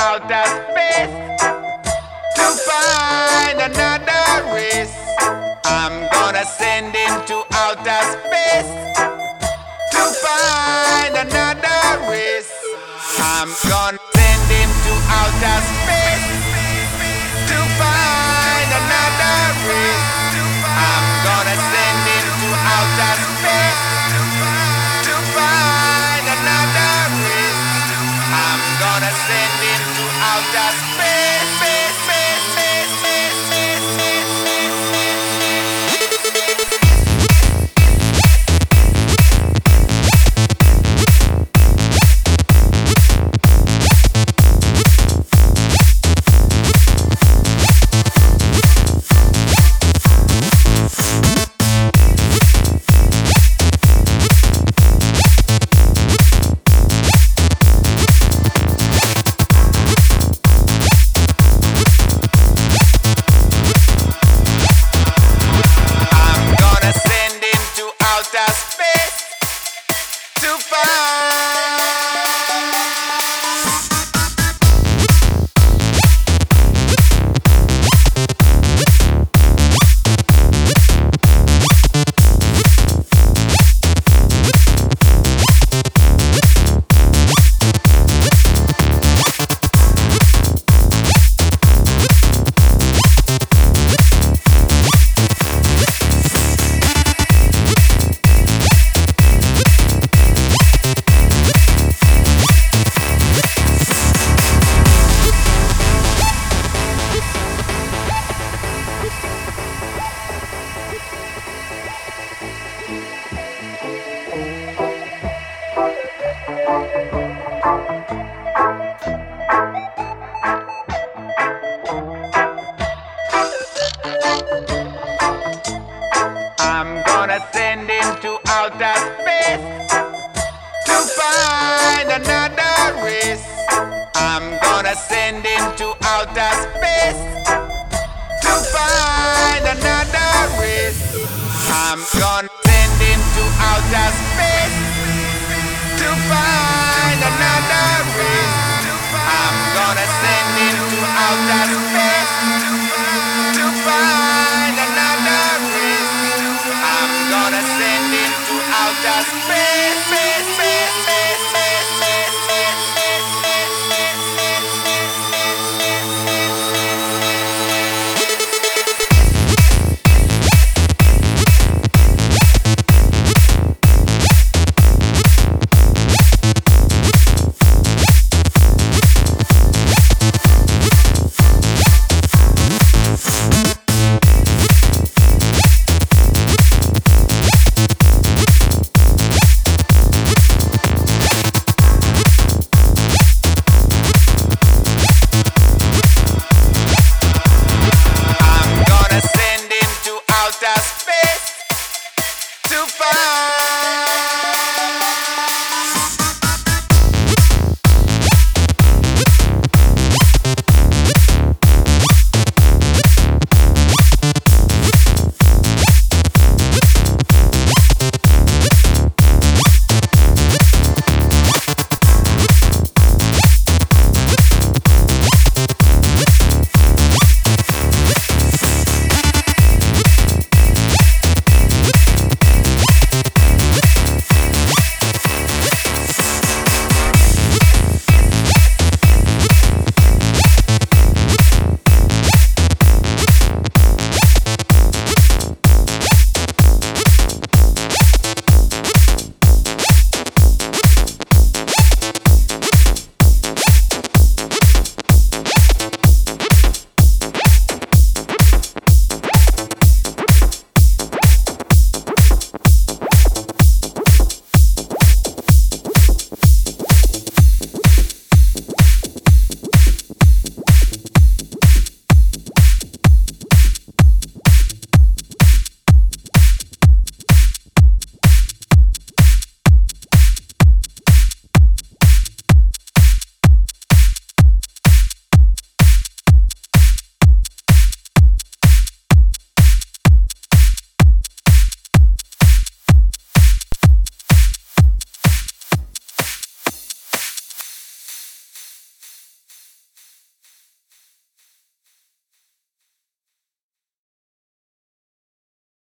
outer space to find another race. I'm gonna send him to outer space to find another race. I'm gonna send him to outer space to find another race. I'm gonna send him to outer space to find another race. I'm gonna send him outer space. space, Send him to outer space to find another race. I'm gonna send him to outer space to find another race. I'm gonna send him to outer space to find another race.